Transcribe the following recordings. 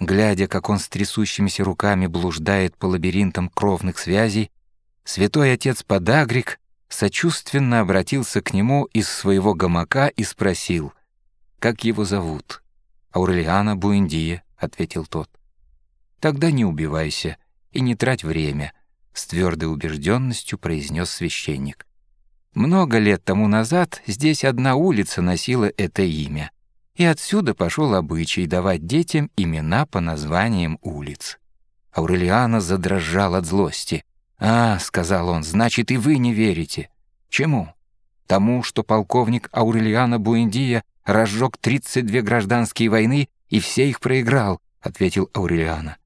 глядя, как он с трясущимися руками блуждает по лабиринтам кровных связей, святой отец Подагрик сочувственно обратился к нему из своего гамака и спросил, как его зовут. «Аурелиана Буэндия», — ответил тот. «Тогда не убивайся и не трать время», — с твердой убежденностью произнес священник. «Много лет тому назад здесь одна улица носила это имя, и отсюда пошел обычай давать детям имена по названиям улиц». Аурелиана задрожал от злости. «А, — сказал он, — значит, и вы не верите. Чему? Тому, что полковник Аурелиана Буэндия разжег 32 гражданские войны и все их проиграл, — ответил Аурелиана.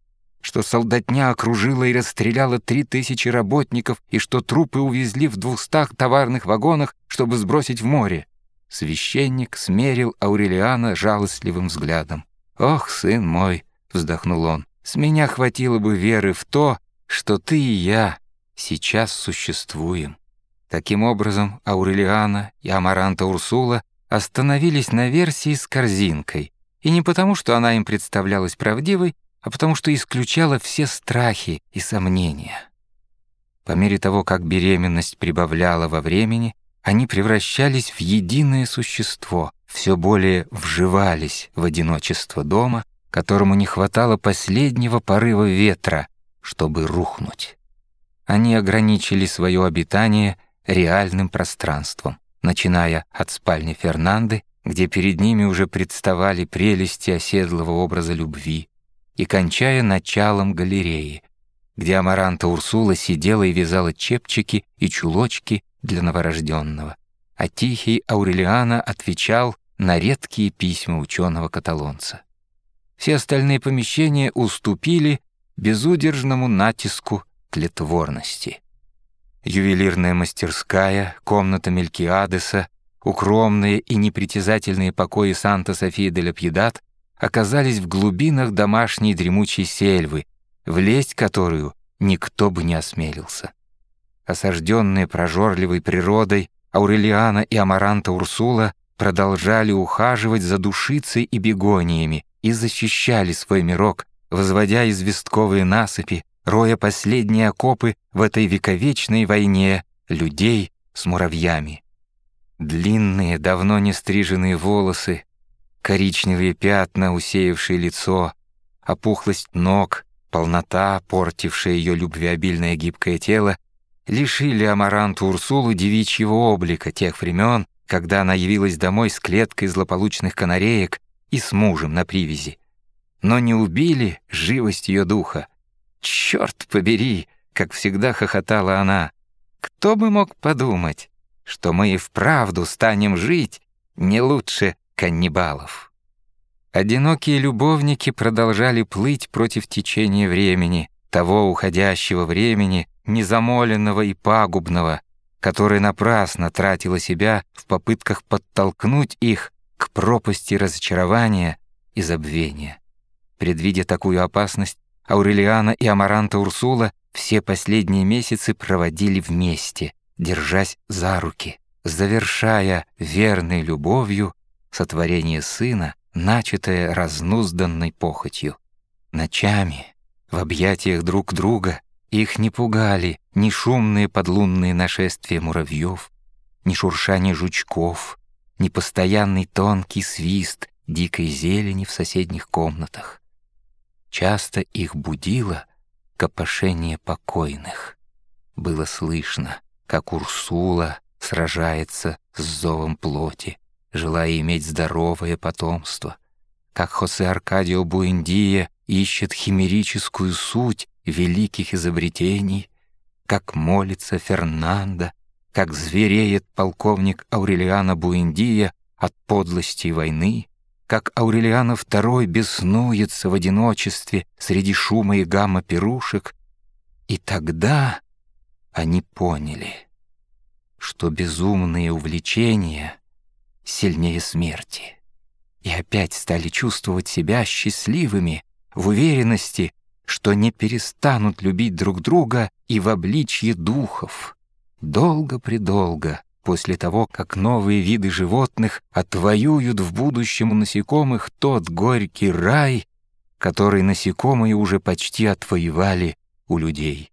Что солдатня окружила и расстреляла три тысячи работников и что трупы увезли в двухстах товарных вагонах, чтобы сбросить в море. Священник смерил Аурелиана жалостливым взглядом. «Ох, сын мой!» — вздохнул он. «С меня хватило бы веры в то, что ты и я сейчас существуем. Таким образом, Аурелиана и Амаранта Урсула остановились на версии с корзинкой, и не потому, что она им представлялась правдивой, а потому что исключала все страхи и сомнения. По мере того, как беременность прибавляла во времени, они превращались в единое существо, все более вживались в одиночество дома, которому не хватало последнего порыва ветра, чтобы рухнуть. Они ограничили свое обитание реальным пространством, начиная от спальни Фернанды, где перед ними уже представали прелести оседлого образа любви, и кончая началом галереи, где Амаранта Урсула сидела и вязала чепчики и чулочки для новорожденного, а тихий Аурелиана отвечал на редкие письма ученого-каталонца. Все остальные помещения уступили безудержному натиску тлетворности. Ювелирная мастерская, комната Мелькиадеса, укромные и непритязательные покои Санта-Софии-де-Ля-Пьедат оказались в глубинах домашней дремучей сельвы, влезть которую никто бы не осмелился. Осажденные прожорливой природой, Аурелиана и Амаранта Урсула продолжали ухаживать за душицей и бегониями и защищали свой мирок, возводя известковые насыпи, роя последние окопы в этой вековечной войне людей с муравьями. Длинные, давно не стриженные волосы, коричневые пятна, усеявшие лицо, опухлость ног, полнота, портившая ее любвеобильное гибкое тело, лишили Амаранту Урсулу девичьего облика тех времен, когда она явилась домой с клеткой злополучных канареек и с мужем на привязи. Но не убили живость ее духа, «Черт побери!» — как всегда хохотала она. «Кто бы мог подумать, что мы и вправду станем жить не лучше каннибалов?» Одинокие любовники продолжали плыть против течения времени, того уходящего времени, незамоленного и пагубного, которое напрасно тратило себя в попытках подтолкнуть их к пропасти разочарования и забвения. Предвидя такую опасность, Аурелиана и Амаранта Урсула все последние месяцы проводили вместе, держась за руки, завершая верной любовью сотворение сына, начатое разнузданной похотью. Ночами, в объятиях друг друга, их не пугали ни шумные подлунные нашествия муравьев, ни шуршание жучков, ни постоянный тонкий свист дикой зелени в соседних комнатах. Часто их будило копошение покойных. Было слышно, как Урсула сражается с зовом плоти, желая иметь здоровое потомство, как Хосе Аркадио Буэндия ищет химерическую суть великих изобретений, как молится Фернандо, как звереет полковник Аурелиано Буэндия от подлости войны, как Аурелиана II беснуется в одиночестве среди шума и гамма пирушек, и тогда они поняли, что безумные увлечения сильнее смерти, и опять стали чувствовать себя счастливыми в уверенности, что не перестанут любить друг друга и в обличье духов. Долго-предолго после того, как новые виды животных отвоюют в будущем у насекомых тот горький рай, который насекомые уже почти отвоевали у людей.